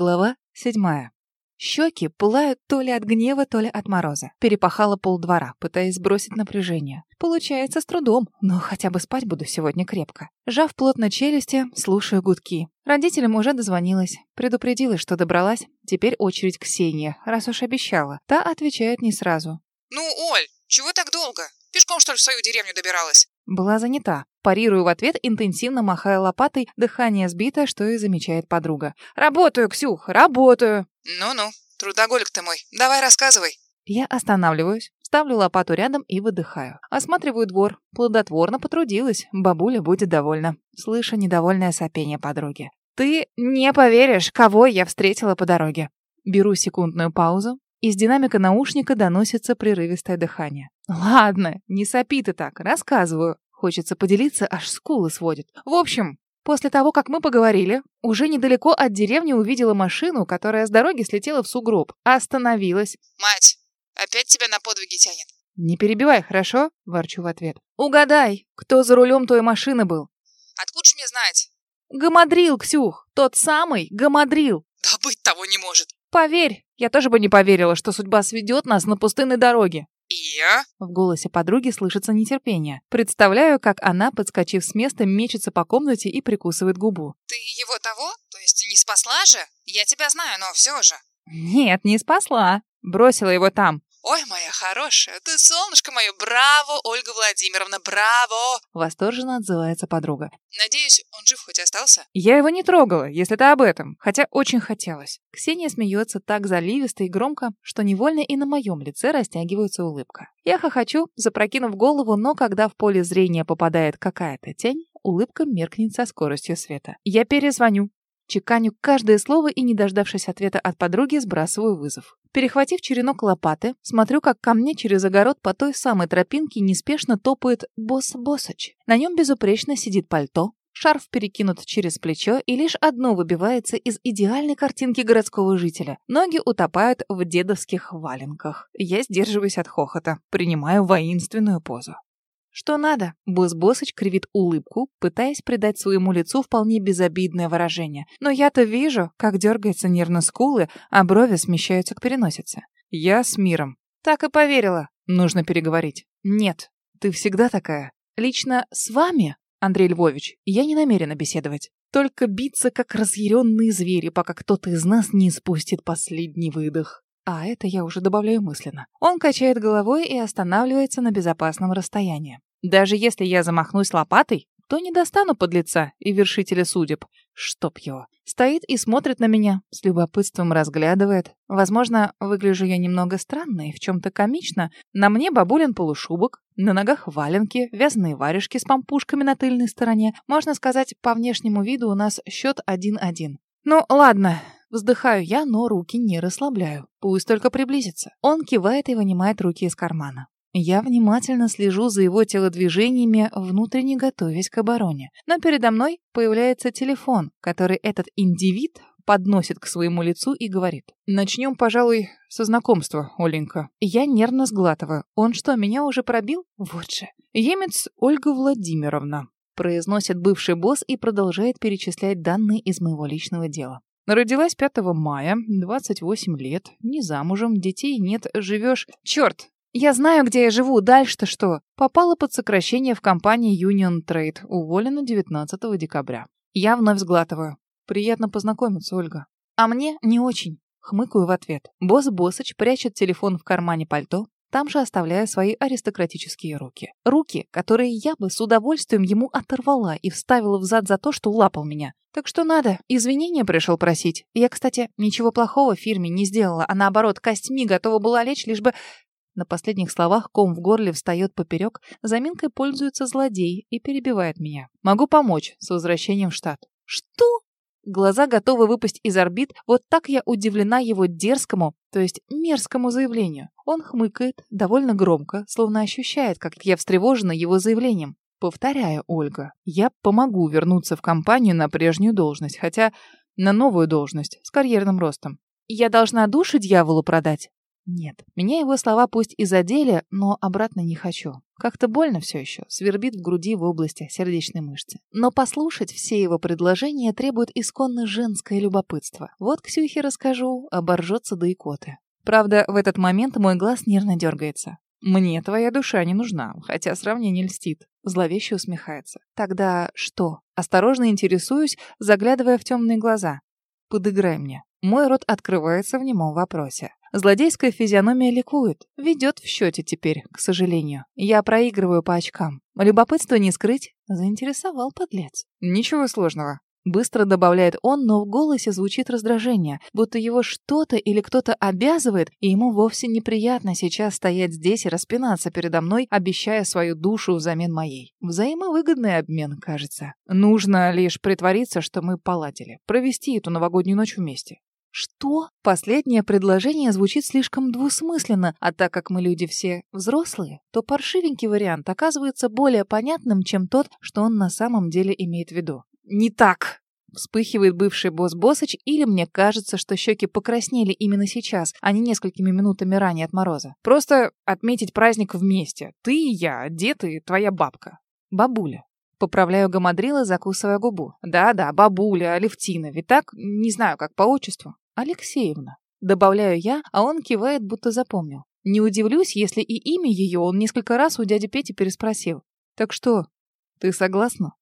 Глава седьмая. Щеки пылают то ли от гнева, то ли от мороза. Перепахала полдвора, пытаясь сбросить напряжение. Получается с трудом, но хотя бы спать буду сегодня крепко. Жав плотно челюсти, слушаю гудки. Родителям уже дозвонилась. Предупредила, что добралась. Теперь очередь Ксении, раз уж обещала. Та отвечает не сразу. «Ну, Оль, чего так долго? Пешком, что ли, в свою деревню добиралась?» Была занята. Парирую в ответ, интенсивно махая лопатой, дыхание сбито, что и замечает подруга. «Работаю, Ксюх, работаю!» «Ну-ну, трудоголик ты мой. Давай рассказывай». Я останавливаюсь, ставлю лопату рядом и выдыхаю. Осматриваю двор. Плодотворно потрудилась. Бабуля будет довольна. Слышу недовольное сопение подруги. «Ты не поверишь, кого я встретила по дороге». Беру секундную паузу. Из динамика наушника доносится прерывистое дыхание. «Ладно, не сопи ты так, рассказываю. Хочется поделиться, аж скулы сводит. В общем, после того, как мы поговорили, уже недалеко от деревни увидела машину, которая с дороги слетела в сугроб. Остановилась. «Мать, опять тебя на подвиги тянет?» «Не перебивай, хорошо?» – ворчу в ответ. «Угадай, кто за рулем той машины был?» «Откуда ж мне знать?» «Гамадрил, Ксюх! Тот самый Гамадрил!» «Да быть того не может!» «Поверь, я тоже бы не поверила, что судьба сведет нас на пустынной дороге». «И я?» В голосе подруги слышится нетерпение. Представляю, как она, подскочив с места, мечется по комнате и прикусывает губу. «Ты его того? То есть не спасла же? Я тебя знаю, но все же». «Нет, не спасла. Бросила его там. «Ой, моя хорошая, ты солнышко мое, браво, Ольга Владимировна, браво!» Восторженно отзывается подруга. «Надеюсь, он жив хоть остался?» Я его не трогала, если ты об этом, хотя очень хотелось. Ксения смеется так заливисто и громко, что невольно и на моем лице растягивается улыбка. Я хохочу, запрокинув голову, но когда в поле зрения попадает какая-то тень, улыбка меркнет со скоростью света. Я перезвоню. Чеканю каждое слово и, не дождавшись ответа от подруги, сбрасываю вызов. Перехватив черенок лопаты, смотрю, как ко мне через огород по той самой тропинке неспешно топает босс Босыч. На нем безупречно сидит пальто, шарф перекинут через плечо, и лишь одно выбивается из идеальной картинки городского жителя. Ноги утопают в дедовских валенках. Я сдерживаюсь от хохота, принимаю воинственную позу. Что надо? Босс-босыч кривит улыбку, пытаясь придать своему лицу вполне безобидное выражение. Но я-то вижу, как дергаются нервно скулы, а брови смещаются к переносице. Я с миром. Так и поверила. Нужно переговорить. Нет, ты всегда такая. Лично с вами, Андрей Львович, я не намерена беседовать. Только биться, как разъяренные звери, пока кто-то из нас не спустит последний выдох. А это я уже добавляю мысленно. Он качает головой и останавливается на безопасном расстоянии. Даже если я замахнусь лопатой, то не достану подлеца и вершителя судеб. Чтоб его. Стоит и смотрит на меня, с любопытством разглядывает. Возможно, выгляжу я немного странно и в чем-то комично. На мне бабулин полушубок, на ногах валенки, вязаные варежки с помпушками на тыльной стороне. Можно сказать, по внешнему виду у нас счет 1-1. Ну, ладно, Вздыхаю я, но руки не расслабляю. Пусть только приблизится. Он кивает и вынимает руки из кармана. Я внимательно слежу за его телодвижениями, внутренне готовясь к обороне. Но передо мной появляется телефон, который этот индивид подносит к своему лицу и говорит. «Начнем, пожалуй, со знакомства, Оленька». Я нервно сглатываю. «Он что, меня уже пробил? Вот же». «Емец Ольга Владимировна», произносит бывший босс и продолжает перечислять данные из моего личного дела. Родилась 5 мая, 28 лет, не замужем, детей нет, живешь... Черт! Я знаю, где я живу, дальше-то что? Попала под сокращение в компании Union Trade, уволена 19 декабря. Я вновь сглатываю. Приятно познакомиться, Ольга. А мне не очень. Хмыкаю в ответ. Босс Босыч прячет телефон в кармане пальто, там же оставляя свои аристократические руки. Руки, которые я бы с удовольствием ему оторвала и вставила в зад за то, что лапал меня. Так что надо, извинения пришел просить. Я, кстати, ничего плохого фирме не сделала, а наоборот, костьми готова была лечь, лишь бы... На последних словах ком в горле встает поперек, заминкой пользуется злодей и перебивает меня. Могу помочь с возвращением в штат. Что? Глаза готовы выпасть из орбит, вот так я удивлена его дерзкому, то есть мерзкому заявлению. Он хмыкает довольно громко, словно ощущает, как я встревожена его заявлением. Повторяю, Ольга, я помогу вернуться в компанию на прежнюю должность, хотя на новую должность, с карьерным ростом. Я должна души дьяволу продать? Нет, меня его слова пусть и задели, но обратно не хочу. Как-то больно все еще, свербит в груди в области сердечной мышцы. Но послушать все его предложения требует исконно женское любопытство. Вот Ксюхе расскажу, оборжется до икоты. Правда, в этот момент мой глаз нервно дергается. «Мне твоя душа не нужна, хотя сравнение льстит». Зловеще усмехается. «Тогда что?» Осторожно интересуюсь, заглядывая в темные глаза. «Подыграй мне». Мой рот открывается в немом вопросе. Злодейская физиономия ликует. Ведет в счете теперь, к сожалению. Я проигрываю по очкам. Любопытство не скрыть. Заинтересовал подлец. Ничего сложного. Быстро добавляет он, но в голосе звучит раздражение, будто его что-то или кто-то обязывает, и ему вовсе неприятно сейчас стоять здесь и распинаться передо мной, обещая свою душу взамен моей. Взаимовыгодный обмен, кажется. Нужно лишь притвориться, что мы поладили, провести эту новогоднюю ночь вместе. Что? Последнее предложение звучит слишком двусмысленно, а так как мы люди все взрослые, то паршивенький вариант оказывается более понятным, чем тот, что он на самом деле имеет в виду не так!» Вспыхивает бывший босс Босыч, или мне кажется, что щеки покраснели именно сейчас, а не несколькими минутами ранее от мороза. Просто отметить праздник вместе. Ты и я, дед и твоя бабка. Бабуля. Поправляю гамадрила, закусывая губу. Да-да, бабуля, Алевтина, ведь так? Не знаю, как по отчеству. Алексеевна. Добавляю я, а он кивает, будто запомнил. Не удивлюсь, если и имя ее он несколько раз у дяди Пети переспросил. Так что, ты согласна?